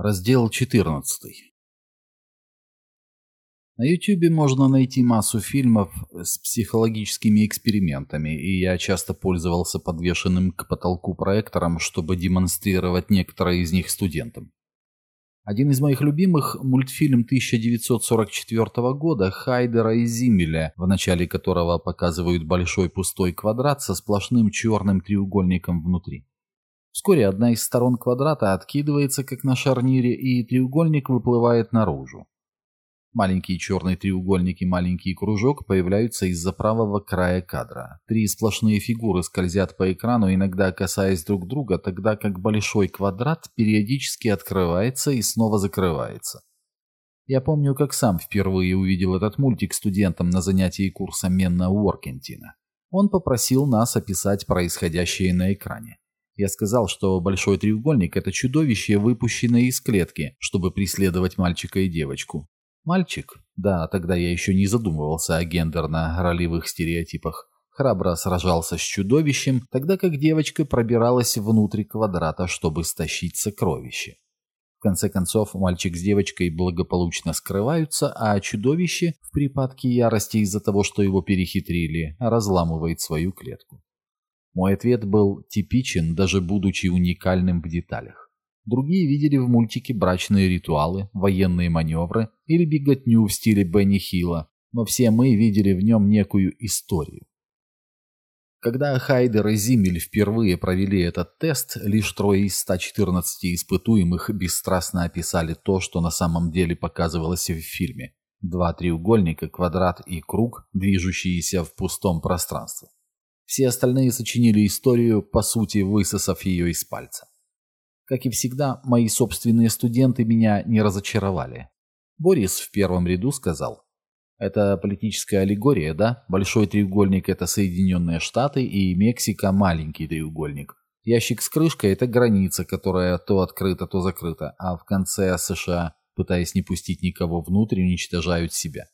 Раздел 14. На YouTube можно найти массу фильмов с психологическими экспериментами, и я часто пользовался подвешенным к потолку проектором, чтобы демонстрировать некоторые из них студентам. Один из моих любимых – мультфильм 1944 года Хайдера и Зиммеля, в начале которого показывают большой пустой квадрат со сплошным черным треугольником внутри. Вскоре одна из сторон квадрата откидывается, как на шарнире, и треугольник выплывает наружу. Маленький черный треугольник и маленький кружок появляются из-за правого края кадра. Три сплошные фигуры скользят по экрану, иногда касаясь друг друга, тогда как большой квадрат периодически открывается и снова закрывается. Я помню, как сам впервые увидел этот мультик студентам на занятии курса Менна Уоркентина. Он попросил нас описать происходящее на экране. Я сказал, что большой треугольник – это чудовище, выпущенное из клетки, чтобы преследовать мальчика и девочку. Мальчик, да, тогда я еще не задумывался о гендерно-ролевых стереотипах, храбро сражался с чудовищем, тогда как девочка пробиралась внутрь квадрата, чтобы стащить сокровище. В конце концов, мальчик с девочкой благополучно скрываются, а чудовище, в припадке ярости из-за того, что его перехитрили, разламывает свою клетку. Мой ответ был типичен, даже будучи уникальным в деталях. Другие видели в мультике брачные ритуалы, военные маневры или беготню в стиле Бенни Хилла, но все мы видели в нем некую историю. Когда Хайдер и Зиммель впервые провели этот тест, лишь трое из 114 испытуемых бесстрастно описали то, что на самом деле показывалось в фильме. Два треугольника, квадрат и круг, движущиеся в пустом пространстве. Все остальные сочинили историю, по сути, высосав ее из пальца. Как и всегда, мои собственные студенты меня не разочаровали. Борис в первом ряду сказал, «Это политическая аллегория, да? Большой треугольник – это Соединенные Штаты, и Мексика – маленький треугольник. Ящик с крышкой – это граница, которая то открыта, то закрыта, а в конце США, пытаясь не пустить никого внутрь, уничтожают себя.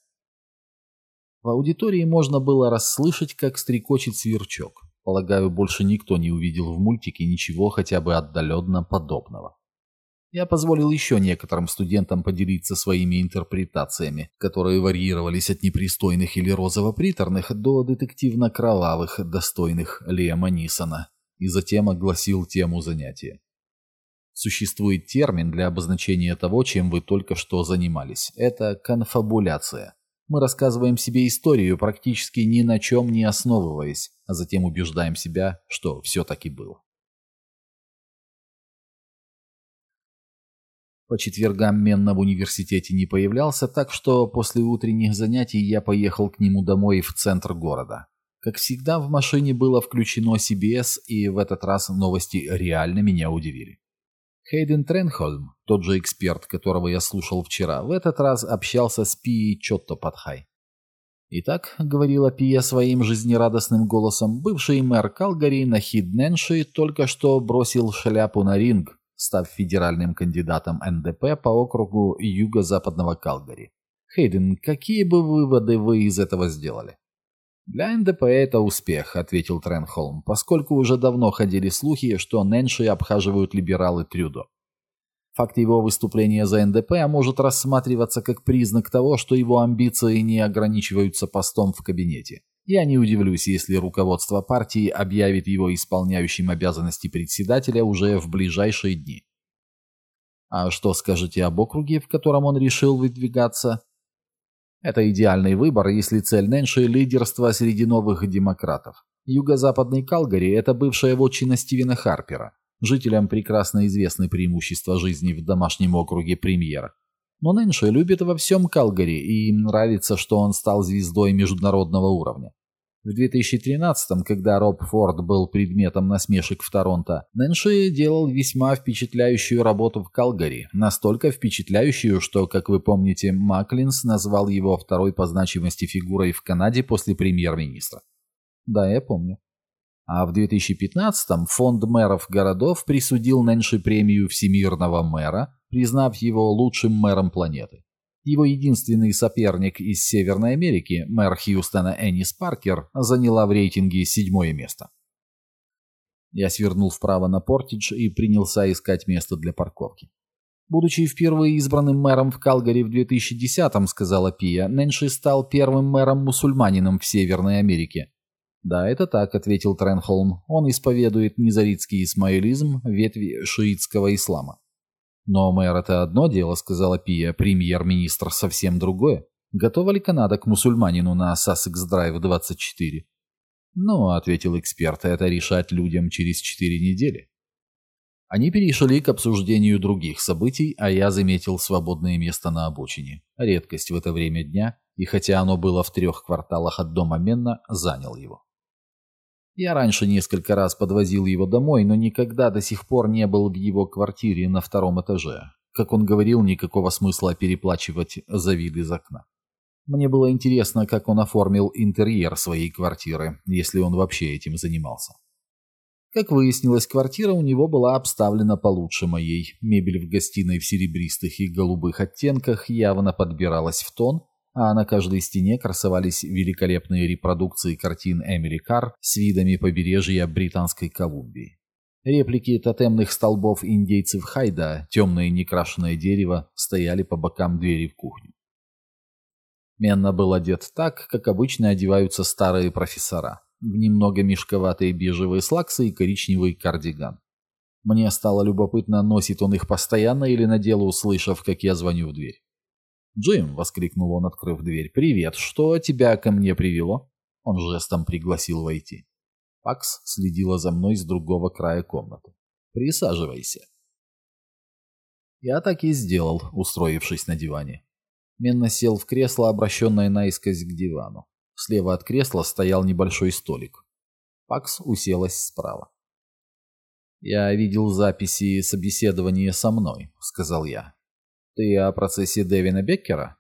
В аудитории можно было расслышать, как стрекочет сверчок. Полагаю, больше никто не увидел в мультике ничего хотя бы отдаленно подобного. Я позволил еще некоторым студентам поделиться своими интерпретациями, которые варьировались от непристойных или розово-приторных до детективно-кровавых, достойных Лема Нисона, и затем огласил тему занятия. Существует термин для обозначения того, чем вы только что занимались. Это конфабуляция. Мы рассказываем себе историю, практически ни на чем не основываясь, а затем убеждаем себя, что все таки было. По четвергам Менна в университете не появлялся, так что после утренних занятий я поехал к нему домой в центр города. Как всегда, в машине было включено CBS, и в этот раз новости реально меня удивили. Хейден Тренхольм, тот же эксперт, которого я слушал вчера, в этот раз общался с Пией Чоттопадхай. «Итак», — говорила Пия своим жизнерадостным голосом, бывший мэр Калгари Нахид Ненши только что бросил шляпу на ринг, став федеральным кандидатом НДП по округу юго-западного Калгари. Хейден, какие бы выводы вы из этого сделали? «Для НДП это успех», — ответил Тренхолм, поскольку уже давно ходили слухи, что Нэнши обхаживают либералы Трюдо. Факт его выступления за НДП может рассматриваться как признак того, что его амбиции не ограничиваются постом в кабинете. Я не удивлюсь, если руководство партии объявит его исполняющим обязанности председателя уже в ближайшие дни. А что скажете об округе, в котором он решил выдвигаться? Это идеальный выбор, если цель Нэнши – лидерство среди новых демократов. Юго-западный Калгари – это бывшая вотчина Стивена Харпера. Жителям прекрасно известны преимущества жизни в домашнем округе премьера. Но Нэнши любит во всем Калгари, и им нравится, что он стал звездой международного уровня. В 2013-м, когда Роб Форд был предметом насмешек в Торонто, Нэнши делал весьма впечатляющую работу в Калгари. Настолько впечатляющую, что, как вы помните, Маклинс назвал его второй по значимости фигурой в Канаде после премьер-министра. Да, я помню. А в 2015-м фонд мэров городов присудил Нэнши премию всемирного мэра, признав его лучшим мэром планеты. Его единственный соперник из Северной Америки, мэр Хьюстона Эннис Паркер, заняла в рейтинге седьмое место. Я свернул вправо на Портидж и принялся искать место для парковки. Будучи впервые избранным мэром в Калгари в 2010-м, сказала Пия, Нэнши стал первым мэром-мусульманином в Северной Америке. «Да, это так», — ответил Тренхолм. «Он исповедует низаритский исмаилизм, ветви шиитского ислама». «Но мэр — это одно дело», — сказала Пия, — «премьер-министр совсем другое. Готова ли Канада к мусульманину на Сассекс Драйв 24?» «Ну», — ответил эксперт, — «это решать людям через четыре недели». Они перешли к обсуждению других событий, а я заметил свободное место на обочине. Редкость в это время дня, и хотя оно было в трех кварталах от дома Менна, занял его. Я раньше несколько раз подвозил его домой, но никогда до сих пор не был в его квартире на втором этаже. Как он говорил, никакого смысла переплачивать за вид из окна. Мне было интересно, как он оформил интерьер своей квартиры, если он вообще этим занимался. Как выяснилось, квартира у него была обставлена получше моей. Мебель в гостиной в серебристых и голубых оттенках явно подбиралась в тон, а на каждой стене красовались великолепные репродукции картин Эмили Карр с видами побережья Британской Колумбии. Реплики тотемных столбов индейцев Хайда, темное некрашенное дерево, стояли по бокам двери в кухню. Менна был одет так, как обычно одеваются старые профессора в немного мешковатые бежевые слаксы и коричневый кардиган. Мне стало любопытно, носит он их постоянно или надел, услышав, как я звоню в дверь. «Джим!» — воскликнул он, открыв дверь. «Привет! Что тебя ко мне привело?» Он жестом пригласил войти. Пакс следила за мной с другого края комнаты. «Присаживайся». Я так и сделал, устроившись на диване. Менна сел в кресло, обращенное наискось к дивану. Слева от кресла стоял небольшой столик. Пакс уселась справа. «Я видел записи собеседования со мной», — сказал я. «Ты о процессе Дэвина Беккера?»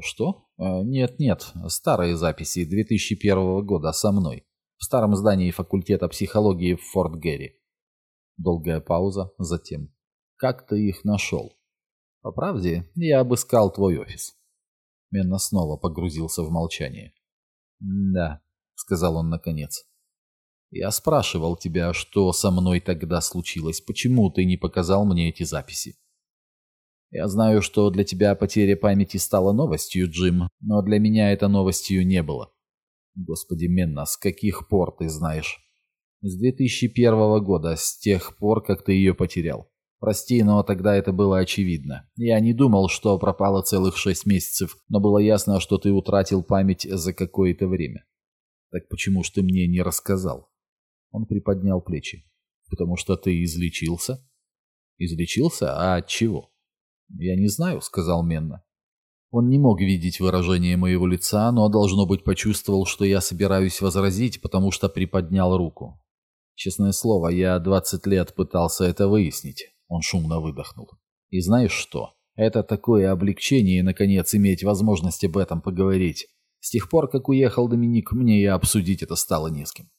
«Что?» «Нет-нет, старые записи 2001 года со мной, в старом здании факультета психологии в Форт Гэри». Долгая пауза, затем. «Как ты их нашел?» «По правде, я обыскал твой офис». Менна снова погрузился в молчание. «Да», — сказал он наконец. «Я спрашивал тебя, что со мной тогда случилось. Почему ты не показал мне эти записи?» «Я знаю, что для тебя потеря памяти стала новостью, Джим, но для меня это новостью не было». «Господи, Менна, с каких пор ты знаешь?» «С 2001 года, с тех пор, как ты ее потерял. Прости, но тогда это было очевидно. Я не думал, что пропало целых шесть месяцев, но было ясно, что ты утратил память за какое-то время. Так почему ж ты мне не рассказал? Он приподнял плечи. Потому что ты излечился? Излечился? А от чего? Я не знаю, сказал Менна. Он не мог видеть выражение моего лица, но, должно быть, почувствовал, что я собираюсь возразить, потому что приподнял руку. Честное слово, я двадцать лет пытался это выяснить. Он шумно выдохнул. «И знаешь что? Это такое облегчение, наконец, иметь возможность об этом поговорить. С тех пор, как уехал Доминик, мне и обсудить это стало не с кем.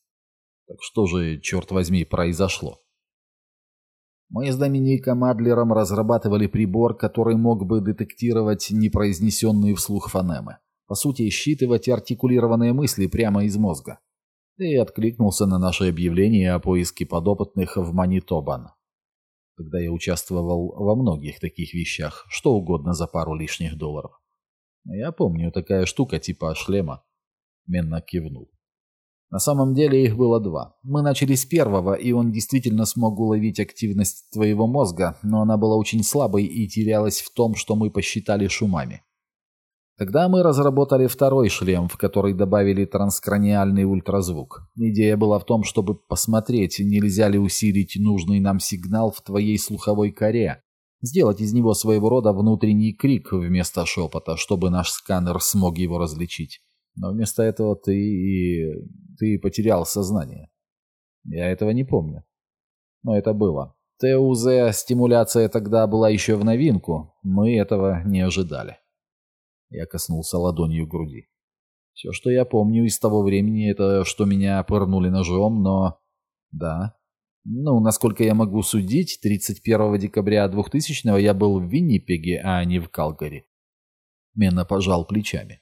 Так что же, черт возьми, произошло?» Мы с Домиником Адлером разрабатывали прибор, который мог бы детектировать непроизнесенные вслух фонемы. По сути, считывать артикулированные мысли прямо из мозга. Ты откликнулся на наше объявление о поиске подопытных в Манитобан когда я участвовал во многих таких вещах, что угодно за пару лишних долларов. Я помню, такая штука типа шлема. Менна кивнул. На самом деле их было два. Мы начали с первого, и он действительно смог уловить активность твоего мозга, но она была очень слабой и терялась в том, что мы посчитали шумами. Тогда мы разработали второй шлем, в который добавили транскраниальный ультразвук. Идея была в том, чтобы посмотреть, нельзя ли усилить нужный нам сигнал в твоей слуховой коре, сделать из него своего рода внутренний крик вместо шепота, чтобы наш сканер смог его различить. Но вместо этого ты... ты потерял сознание. Я этого не помню. Но это было. ТУЗ-стимуляция тогда была еще в новинку. Мы этого не ожидали. Я коснулся ладонью груди. Все, что я помню из того времени, это что меня пырнули ножом, но... Да. Ну, насколько я могу судить, 31 декабря 2000-го я был в Виннипеге, а не в Калгари. Мена пожал плечами.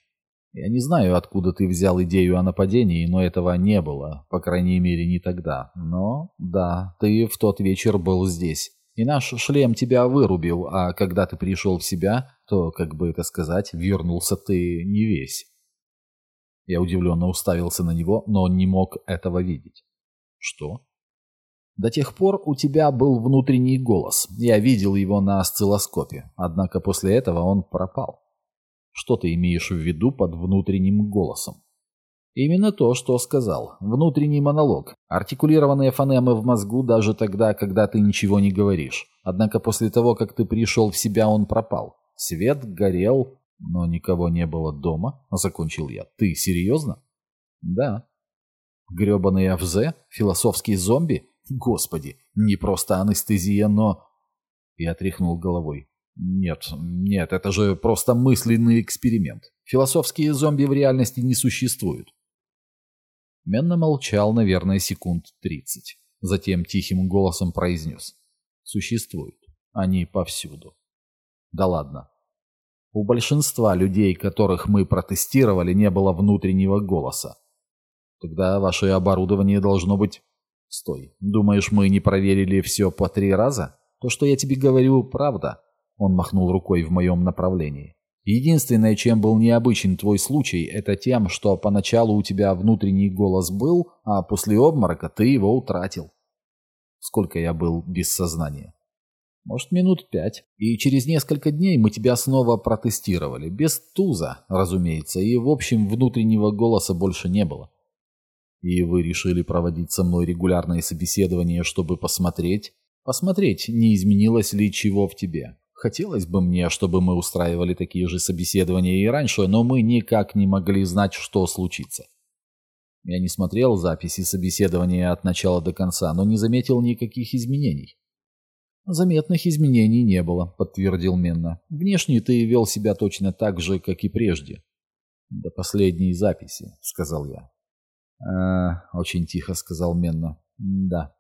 Я не знаю, откуда ты взял идею о нападении, но этого не было, по крайней мере, не тогда. Но, да, ты в тот вечер был здесь. И наш шлем тебя вырубил, а когда ты пришел в себя, то, как бы это сказать, вернулся ты не весь. Я удивленно уставился на него, но он не мог этого видеть. Что? До тех пор у тебя был внутренний голос. Я видел его на осциллоскопе. Однако после этого он пропал. Что ты имеешь в виду под внутренним голосом? Именно то, что сказал. Внутренний монолог. Артикулированные фонемы в мозгу даже тогда, когда ты ничего не говоришь. Однако после того, как ты пришел в себя, он пропал. Свет горел, но никого не было дома. Закончил я. Ты серьезно? Да. Гребаный АВЗ? Философские зомби? Господи, не просто анестезия, но... Я тряхнул головой. Нет, нет, это же просто мысленный эксперимент. Философские зомби в реальности не существуют. Менно молчал, наверное, секунд тридцать. Затем тихим голосом произнес. Существуют. Они повсюду. Да ладно. У большинства людей, которых мы протестировали, не было внутреннего голоса. Тогда ваше оборудование должно быть... Стой, думаешь, мы не проверили все по три раза? То, что я тебе говорю, правда. Он махнул рукой в моем направлении. Единственное, чем был необычен твой случай, это тем, что поначалу у тебя внутренний голос был, а после обморока ты его утратил. Сколько я был без сознания? Может, минут пять. И через несколько дней мы тебя снова протестировали. Без туза, разумеется, и в общем внутреннего голоса больше не было. И вы решили проводить со мной регулярные собеседования, чтобы посмотреть, посмотреть, не изменилось ли чего в тебе. Хотелось бы мне, чтобы мы устраивали такие же собеседования и раньше, но мы никак не могли знать, что случится. Я не смотрел записи собеседования от начала до конца, но не заметил никаких изменений. «Заметных изменений не было», — подтвердил Менна. «Внешне ты вел себя точно так же, как и прежде». «До последней записи», — сказал я. «А, очень тихо», — сказал Менна. «Да».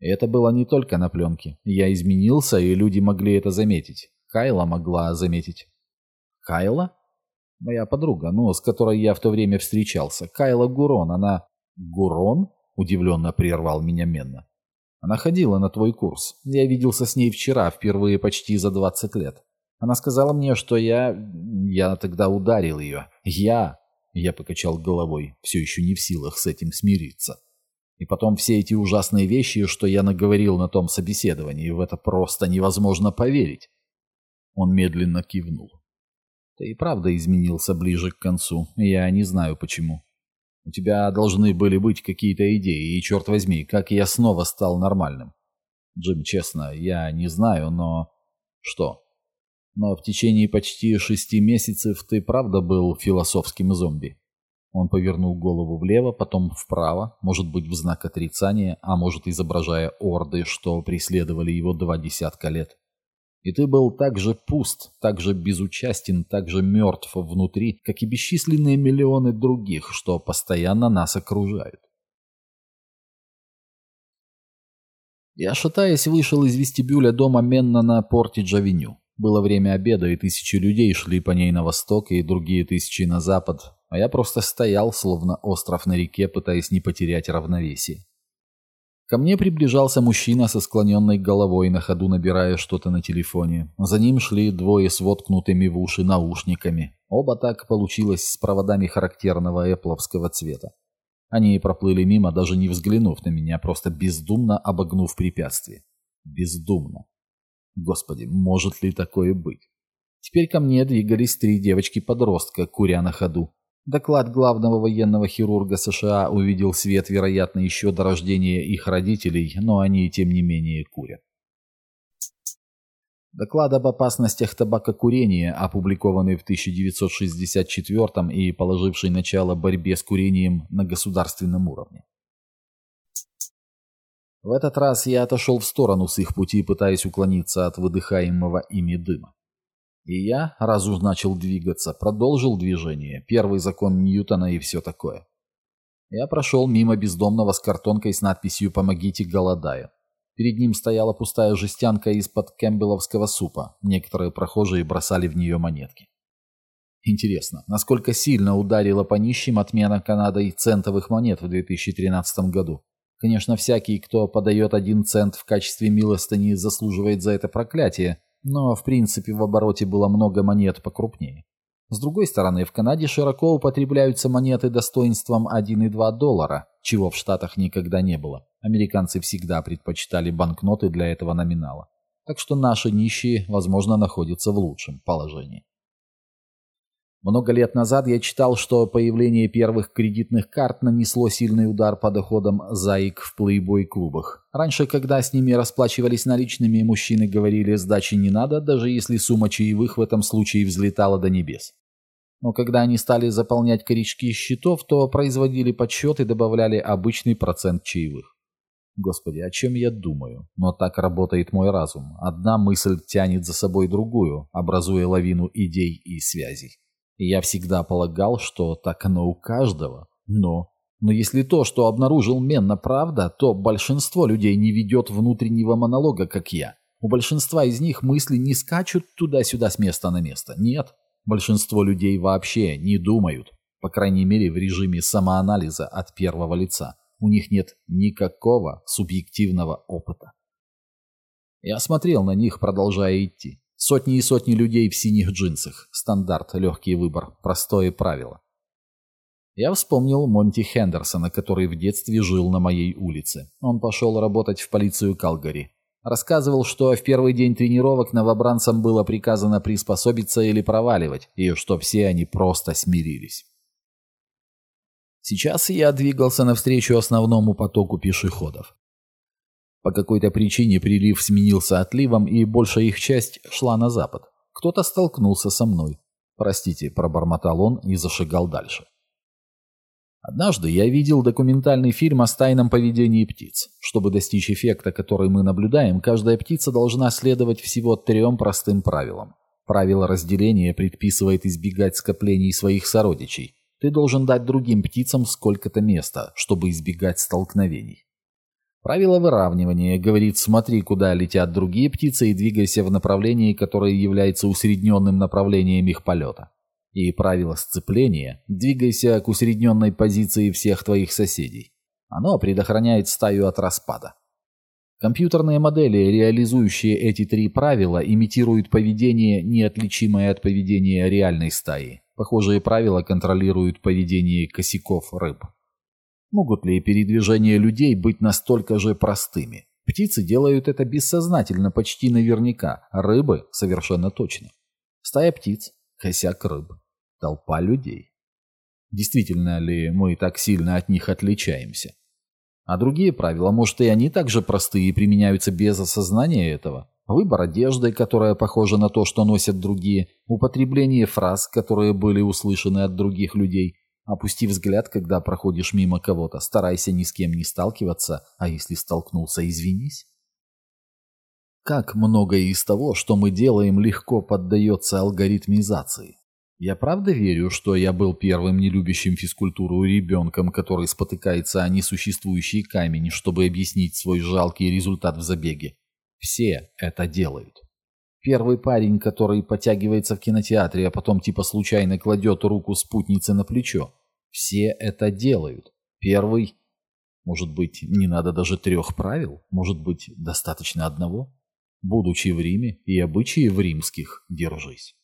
Это было не только на пленке. Я изменился, и люди могли это заметить. Кайла могла заметить. Кайла? Моя подруга, ну, с которой я в то время встречался. Кайла Гурон, она... Гурон? Удивленно прервал меня Менна. Она ходила на твой курс. Я виделся с ней вчера, впервые почти за 20 лет. Она сказала мне, что я... Я тогда ударил ее. Я... Я покачал головой, все еще не в силах с этим смириться. И потом все эти ужасные вещи, что я наговорил на том собеседовании, в это просто невозможно поверить. Он медленно кивнул. Ты и правда изменился ближе к концу, я не знаю почему. У тебя должны были быть какие-то идеи, и, черт возьми, как я снова стал нормальным. Джим, честно, я не знаю, но... Что? Но в течение почти шести месяцев ты правда был философским зомби? Он повернул голову влево, потом вправо, может быть в знак отрицания, а может изображая орды, что преследовали его два десятка лет. И ты был так же пуст, так же безучастен, так же мертв внутри, как и бесчисленные миллионы других, что постоянно нас окружают. Я, шатаясь, вышел из вестибюля дома Менна на Портидж-авеню. Было время обеда, и тысячи людей шли по ней на восток, и другие тысячи на запад, а я просто стоял, словно остров на реке, пытаясь не потерять равновесие. Ко мне приближался мужчина со склоненной головой, на ходу набирая что-то на телефоне. За ним шли двое с воткнутыми в уши наушниками. Оба так получилось с проводами характерного эпловского цвета. Они проплыли мимо, даже не взглянув на меня, просто бездумно обогнув препятствие. Бездумно. Господи, может ли такое быть? Теперь ко мне двигались три девочки-подростка, куря на ходу. Доклад главного военного хирурга США увидел свет, вероятно, еще до рождения их родителей, но они, тем не менее, курят. Доклад об опасностях табакокурения, опубликованный в 1964 и положивший начало борьбе с курением на государственном уровне. В этот раз я отошел в сторону с их пути, пытаясь уклониться от выдыхаемого ими дыма. И я, раз уж начал двигаться, продолжил движение, первый закон Ньютона и все такое. Я прошел мимо бездомного с картонкой с надписью «Помогите, голодаю». Перед ним стояла пустая жестянка из-под кэмпбелловского супа. Некоторые прохожие бросали в нее монетки. Интересно, насколько сильно ударила по нищим отмена Канадой центовых монет в 2013 году? Конечно, всякий, кто подает один цент в качестве милостыни, заслуживает за это проклятие, но в принципе в обороте было много монет покрупнее. С другой стороны, в Канаде широко употребляются монеты достоинством 1,2 доллара, чего в Штатах никогда не было. Американцы всегда предпочитали банкноты для этого номинала. Так что наши нищие, возможно, находятся в лучшем положении. Много лет назад я читал, что появление первых кредитных карт нанесло сильный удар по доходам заик в плейбой-клубах. Раньше, когда с ними расплачивались наличными, мужчины говорили «сдачи не надо», даже если сумма чаевых в этом случае взлетала до небес. Но когда они стали заполнять корешки счетов, то производили подсчет и добавляли обычный процент чаевых. Господи, о чем я думаю? Но так работает мой разум. Одна мысль тянет за собой другую, образуя лавину идей и связей. Я всегда полагал, что так оно у каждого. Но... Но если то, что обнаружил Менна, правда, то большинство людей не ведет внутреннего монолога, как я. У большинства из них мысли не скачут туда-сюда с места на место. Нет. Большинство людей вообще не думают. По крайней мере, в режиме самоанализа от первого лица. У них нет никакого субъективного опыта. Я смотрел на них, продолжая идти. Сотни и сотни людей в синих джинсах. Стандарт, легкий выбор, простое правило. Я вспомнил Монти Хендерсона, который в детстве жил на моей улице. Он пошел работать в полицию Калгари. Рассказывал, что в первый день тренировок новобранцам было приказано приспособиться или проваливать, и что все они просто смирились. Сейчас я двигался навстречу основному потоку пешеходов. По какой-то причине прилив сменился отливом, и большая их часть шла на запад. Кто-то столкнулся со мной. «Простите», — пробормотал он и зашагал дальше. Однажды я видел документальный фильм о стайном поведении птиц. Чтобы достичь эффекта, который мы наблюдаем, каждая птица должна следовать всего трем простым правилам. Правило разделения предписывает избегать скоплений своих сородичей. Ты должен дать другим птицам сколько-то места, чтобы избегать столкновений. Правило выравнивания говорит «смотри, куда летят другие птицы и двигайся в направлении, которое является усредненным направлением их полета». И правило сцепления «двигайся к усредненной позиции всех твоих соседей». Оно предохраняет стаю от распада. Компьютерные модели, реализующие эти три правила, имитируют поведение, неотличимое от поведения реальной стаи. Похожие правила контролируют поведение косяков рыб. Могут ли передвижения людей быть настолько же простыми? Птицы делают это бессознательно почти наверняка, рыбы совершенно точно. Стая птиц, косяк рыб, толпа людей. Действительно ли мы так сильно от них отличаемся? А другие правила, может, и они также простые и применяются без осознания этого? Выбор одежды, которая похожа на то, что носят другие, употребление фраз, которые были услышаны от других людей, Опусти взгляд, когда проходишь мимо кого-то. Старайся ни с кем не сталкиваться, а если столкнулся, извинись. Как многое из того, что мы делаем, легко поддается алгоритмизации. Я правда верю, что я был первым нелюбящим физкультуру ребенком, который спотыкается о несуществующий камень, чтобы объяснить свой жалкий результат в забеге. Все это делают. Первый парень, который подтягивается в кинотеатре, а потом типа случайно кладет руку спутнице на плечо. Все это делают. Первый... Может быть, не надо даже трех правил? Может быть, достаточно одного? Будучи в Риме и обычаи в римских, держись.